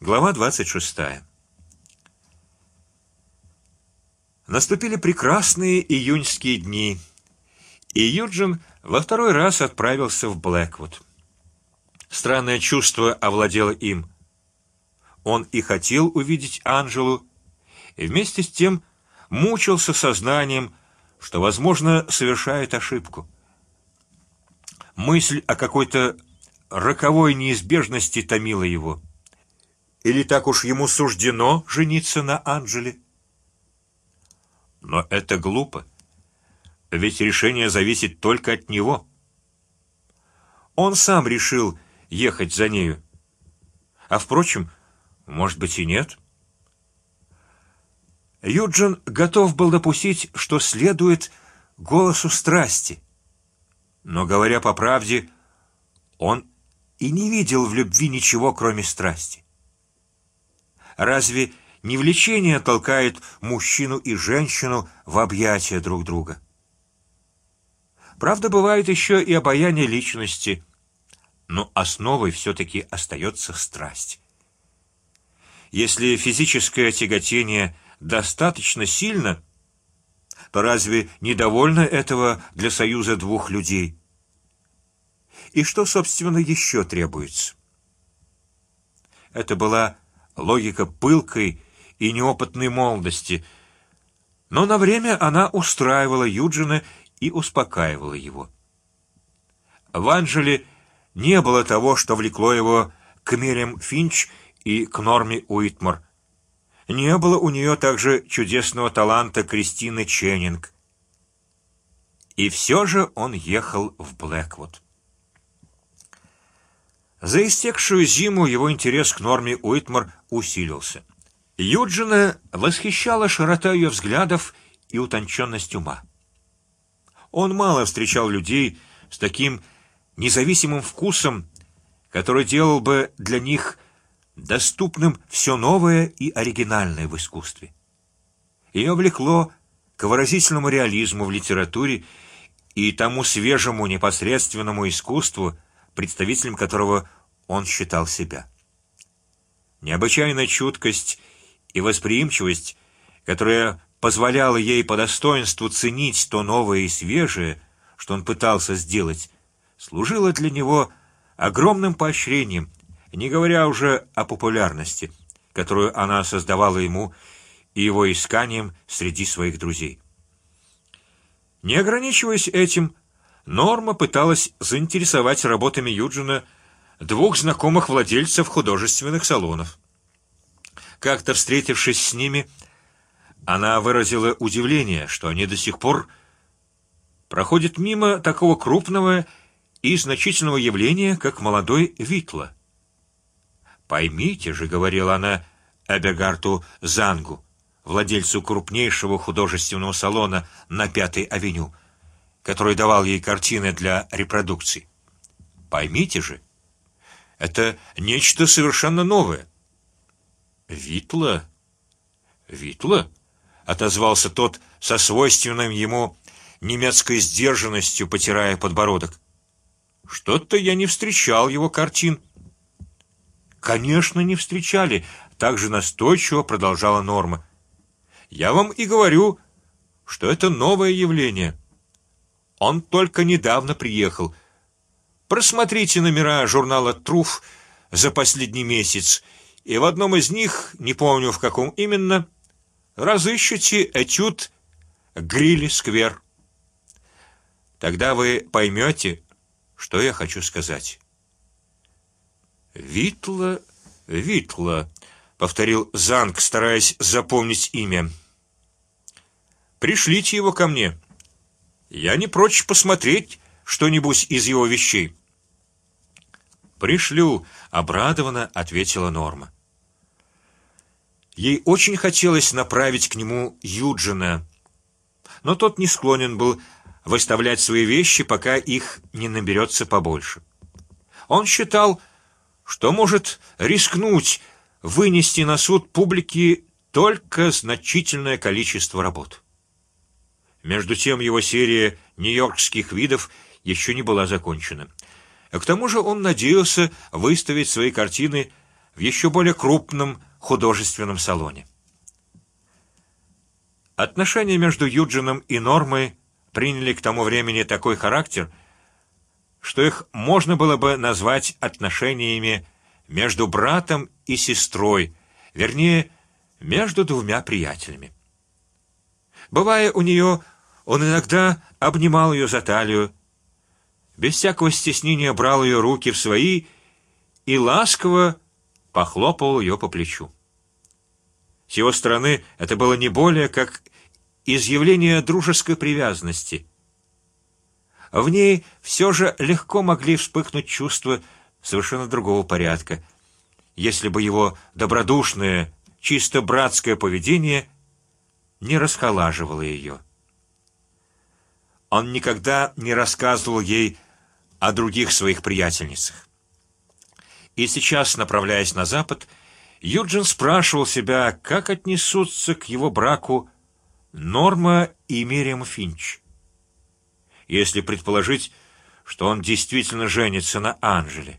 Глава двадцать шестая. Наступили прекрасные июньские дни, и Юджин во второй раз отправился в Блэквуд. Странное чувство овладело им. Он и хотел увидеть Анжелу, и вместе с тем мучился сознанием, что, возможно, совершает ошибку. Мысль о какой-то роковой неизбежности томила его. Или так уж ему суждено жениться на Анжеле? Но это глупо, ведь решение зависит только от него. Он сам решил ехать за нею, а впрочем, может быть и нет. Юджин готов был допустить, что следует голосу страсти, но говоря по правде, он и не видел в любви ничего, кроме страсти. Разве не влечение толкает мужчину и женщину в объятия друг друга? Правда, бывает еще и обаяние личности, но основой все-таки остается страсть. Если физическое тяготение достаточно сильно, то разве недовольно этого для союза двух людей? И что, собственно, еще требуется? Это была логика пылкой и неопытной молодости, но на время она устраивала Юджина и успокаивала его. В Анжеле не было того, что влекло его к Мирям Финч и к Норме Уитмор. Не было у нее также чудесного таланта Кристины Ченнинг. И все же он ехал в Блэквуд. За истекшую зиму его интерес к Норме Уитмар усилился. Юджина восхищала широта ее взглядов и утонченность ума. Он мало встречал людей с таким независимым вкусом, который делал бы для них доступным все новое и оригинальное в искусстве. Ее влекло к выразительному реализму в литературе и тому свежему непосредственному искусству, представителем которого он считал себя. Необычайная чуткость и восприимчивость, которая позволяла ей по достоинству ценить то новое и свежее, что он пытался сделать, служила для него огромным поощрением, не говоря уже о популярности, которую она создавала ему и его исканием среди своих друзей. Не ограничиваясь этим, Норма пыталась заинтересовать работами Юджина двух знакомых владельцев художественных салонов. Как-то встретившись с ними, она выразила удивление, что они до сих пор проходят мимо такого крупного и значительного явления, как молодой Витла. Поймите же, говорила она Эбегарту Зангу, владельцу крупнейшего художественного салона на Пятой авеню который давал ей картины для репродукций. Поймите же, это нечто совершенно новое. Витла, Витла, отозвался тот со свойственным ему немецкой сдержанностью, потирая подбородок. Что-то я не встречал его картин. Конечно, не встречали. Также настойчиво продолжала Норма. Я вам и говорю, что это новое явление. Он только недавно приехал. Просмотрите номера журнала Труф за последний месяц, и в одном из них, не помню в каком именно, разыщите этюд Грилли Сквер. Тогда вы поймете, что я хочу сказать. Витла, Витла, повторил Занг, стараясь запомнить имя. Пришлите его ко мне. Я не прочь посмотреть что-нибудь из его вещей. Пришлю, обрадованно ответила Норма. Ей очень хотелось направить к нему Юджина, но тот не склонен был выставлять свои вещи, пока их не наберется побольше. Он считал, что может рискнуть вынести на суд публики только значительное количество работ. Между тем его серия нью-йоркских видов еще не была закончена. К тому же он надеялся выставить свои картины в еще более крупном художественном салоне. Отношения между Юджином и Нормой приняли к тому времени такой характер, что их можно было бы назвать отношениями между братом и сестрой, вернее, между двумя приятелями. Бывая у нее, он иногда обнимал ее за талию, без всякого стеснения брал ее руки в свои и ласково похлопал ее по плечу. С его стороны это было не более как изъявление дружеской привязанности. В ней все же легко могли вспыхнуть чувства совершенно другого порядка, если бы его добродушное, чисто братское поведение не расхолаживало ее. Он никогда не рассказывал ей о других своих приятельницах. И сейчас, направляясь на запад, Юджин спрашивал себя, как отнесутся к его браку Норма и Мириам Финч. Если предположить, что он действительно женится на Анжеле.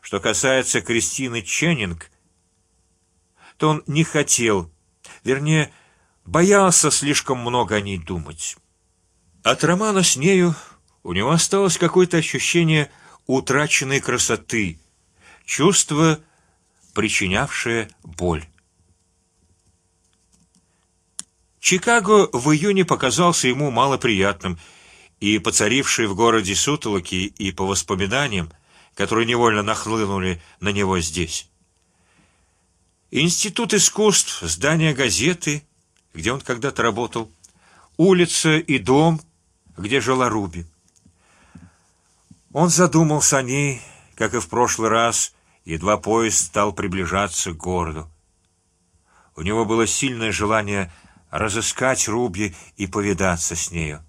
Что касается Кристины Ченнинг, то он не хотел, вернее, боялся слишком много о ней думать. От романа с нею у него осталось какое-то ощущение утраченной красоты, чувство, причинявшее боль. Чикаго в июне показался ему малоприятным, и поцарившие в городе сутолоки и по воспоминаниям, которые невольно нахлынули на него здесь. Институт искусств, здание газеты, где он когда-то работал, улица и дом, где жила Руби. Он задумался о ней, как и в прошлый раз, едва поезд стал приближаться к городу. У него было сильное желание разыскать Руби и повидаться с нею.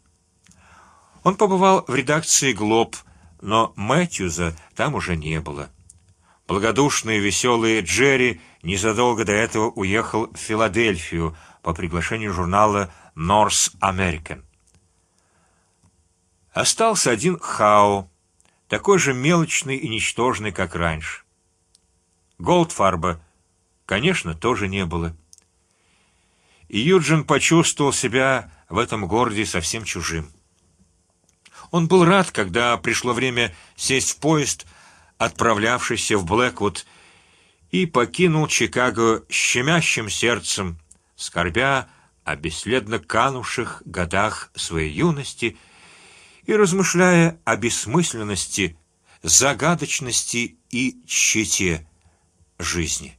Он побывал в редакции Глоб, но Мэтьюза там уже не было. Благодушный веселый Джерри незадолго до этого уехал в Филадельфию по приглашению журнала North American. Остался один Хао, такой же мелочный и ничтожный, как раньше. Голдфарба, конечно, тоже не было. И Юджин почувствовал себя в этом городе совсем чужим. Он был рад, когда пришло время сесть в поезд, отправлявшийся в Блэквуд, и покинул Чикаго щемящим сердцем, скорбя о бесследно канувших годах своей юности и размышляя о бессмысленности, загадочности и тщете жизни.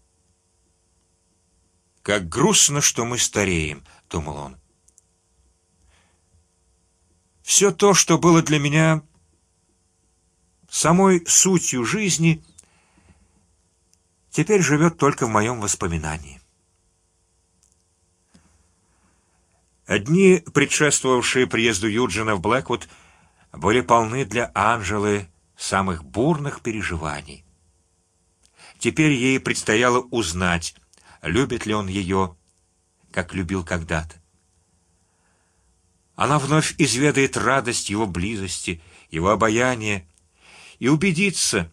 Как грустно, что мы стареем, думал он. Все то, что было для меня самой сутью жизни, теперь живет только в моем воспоминании. Дни, предшествовавшие приезду Юджина в Блэквуд, были полны для Анжелы самых бурных переживаний. Теперь ей предстояло узнать, любит ли он ее, как любил когда-то. Она вновь изведает радость его близости, его обаяния, и убедится,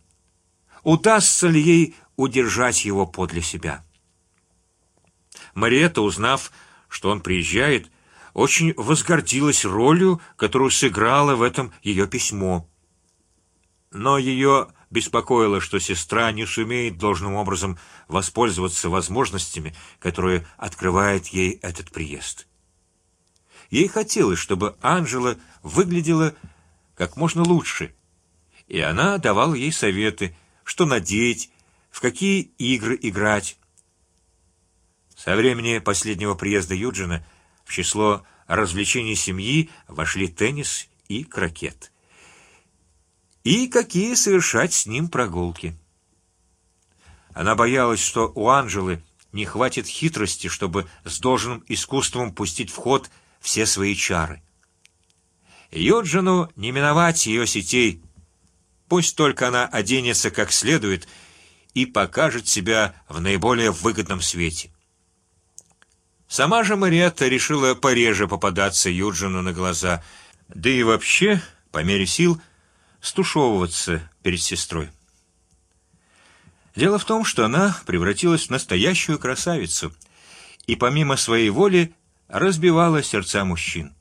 удастся ли ей удержать его подле себя. Мариетта, узнав, что он приезжает, очень возгордилась ролью, которую сыграла в этом ее письмо. Но ее беспокоило, что сестра не сумеет должным образом воспользоваться возможностями, которые открывает ей этот приезд. Ей хотелось, чтобы Анжела выглядела как можно лучше, и она давала ей советы, что надеть, в какие игры играть. Со времени последнего приезда Юджина в число развлечений семьи вошли теннис и крокет. И какие совершать с ним прогулки. Она боялась, что у Анжелы не хватит хитрости, чтобы с должным искусством пустить в ход все свои чары. Юджину не миновать ее сетей. Пусть только она оденется как следует и покажет себя в наиболее выгодном свете. Сама же Мариетта решила пореже попадаться Юджину на глаза, да и вообще, по мере сил, стушевываться перед сестрой. Дело в том, что она превратилась в настоящую красавицу и помимо своей воли разбивала сердца мужчин.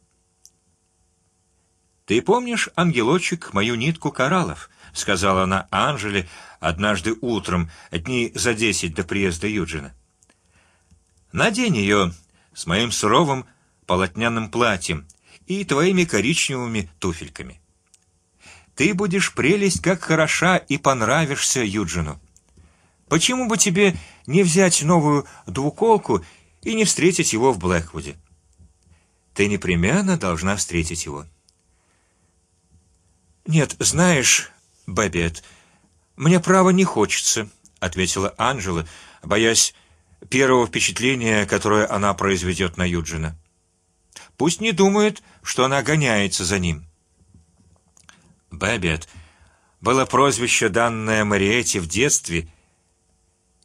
Ты помнишь, ангелочек, мою нитку кораллов? сказала она Анжеле однажды утром, дней за десять до приезда Юджина. Надень ее с моим суровым полотняным платьем и твоими коричневыми туфельками. Ты будешь прелесть, как хороша и понравишься Юджину. Почему бы тебе не взять новую двуколку и не встретить его в Блэквуде? Ты непременно должна встретить его. Нет, знаешь, Бэббет, мне право не хочется, ответила Анжела, боясь первого впечатления, которое она произведет на Юджина. Пусть не думает, что она гоняется за ним. Бэббет было прозвище данное Мариете в детстве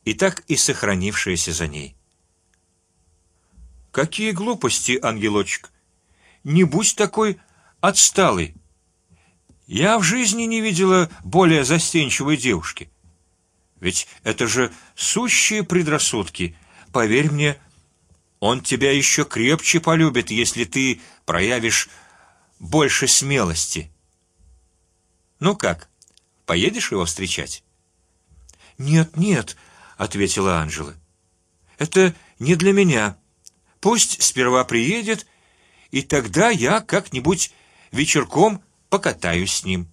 и так и сохранившееся за ней. Какие глупости, ангелочек! Не будь такой отсталый. Я в жизни не видела более застенчивой девушки. Ведь это же сущие предрассудки. Поверь мне, он тебя еще крепче полюбит, если ты проявишь больше смелости. Ну как, поедешь его встречать? Нет, нет, ответила Анжела. Это не для меня. Пусть сперва приедет, и тогда я как-нибудь вечерком покатаюсь с ним.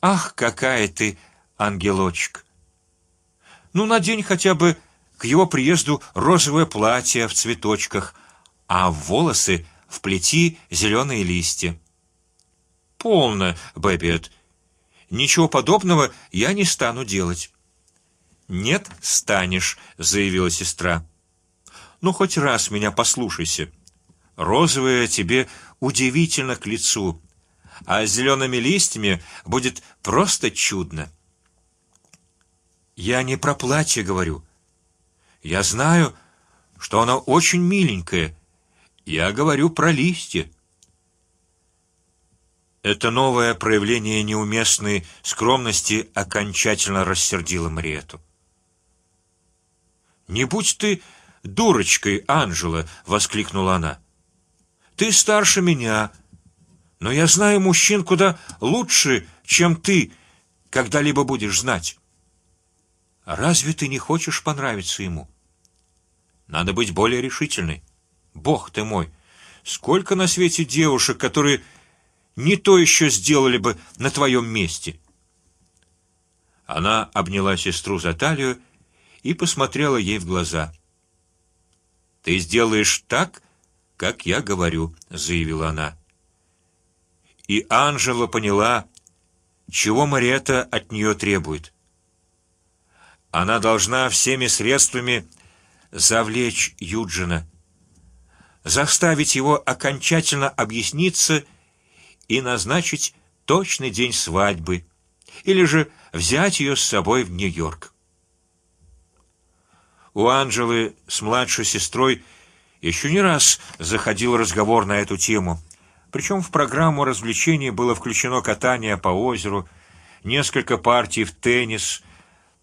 Ах, какая ты ангелочек! Ну надень хотя бы к его приезду розовое платье в цветочках, а в волосы вплети зеленые листья. Полно, Бэббет. Ничего подобного я не стану делать. Нет, станешь, заявила сестра. Ну хоть раз меня послушайся. Розовое тебе удивительно к лицу, а зелеными листьями будет просто чудно. Я не про платье говорю. Я знаю, что оно очень миленькое. Я говорю про листья. Это новое проявление неуместной скромности окончательно рассердило Мариету. Не будь ты дурочкой, Анжела, воскликнула она. Ты старше меня, но я знаю мужчин куда лучше, чем ты когда-либо будешь знать. Разве ты не хочешь понравиться ему? Надо быть более решительной. Бог ты мой, сколько на свете девушек, которые не то еще сделали бы на твоем месте. Она обняла сестру за талию и посмотрела ей в глаза. Ты сделаешь так, как я говорю, заявила она. И Анжела поняла, чего Мариэта от нее требует. Она должна всеми средствами завлечь Юджина, заставить его окончательно объясниться и назначить точный день свадьбы, или же взять ее с собой в Нью-Йорк. У Анжелы с младшей сестрой еще не раз заходил разговор на эту тему. Причем в программу развлечений было включено катание по озеру, несколько партий в теннис,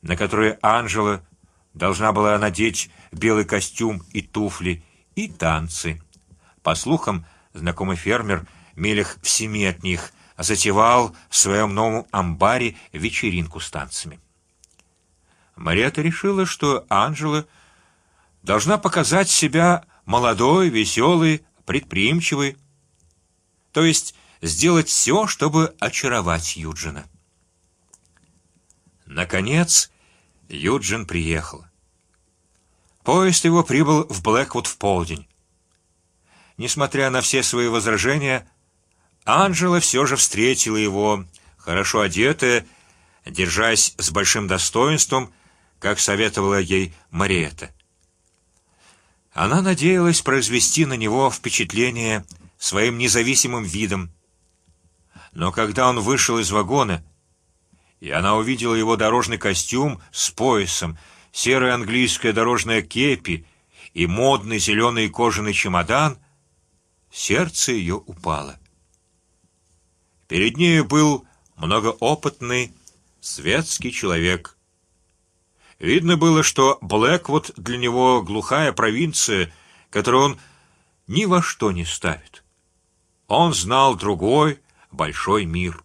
на которые Анжела должна была надеть белый костюм и туфли, и танцы. По слухам, знакомый фермер милях в семи от них затевал в своем новом амбаре вечеринку с танцами. Мариэта решила, что Анжела должна показать себя молодой, веселой, предприимчивой, то есть сделать все, чтобы очаровать Юджина. Наконец, Юджин приехал. Поезд его прибыл в Блэквуд в полдень. Несмотря на все свои возражения, Анжела все же встретила его, хорошо одетая, держась с большим достоинством, как советовала ей Мариэта. Она надеялась произвести на него впечатление своим независимым видом, но когда он вышел из вагона, и она увидела его дорожный костюм с поясом, серая английская дорожная кепи и модный зеленый кожаный чемодан, сердце ее упало. Перед ней был многоопытный светский человек, Видно было, что Блэквуд для него глухая провинция, которую он ни во что не ставит. Он знал другой большой мир.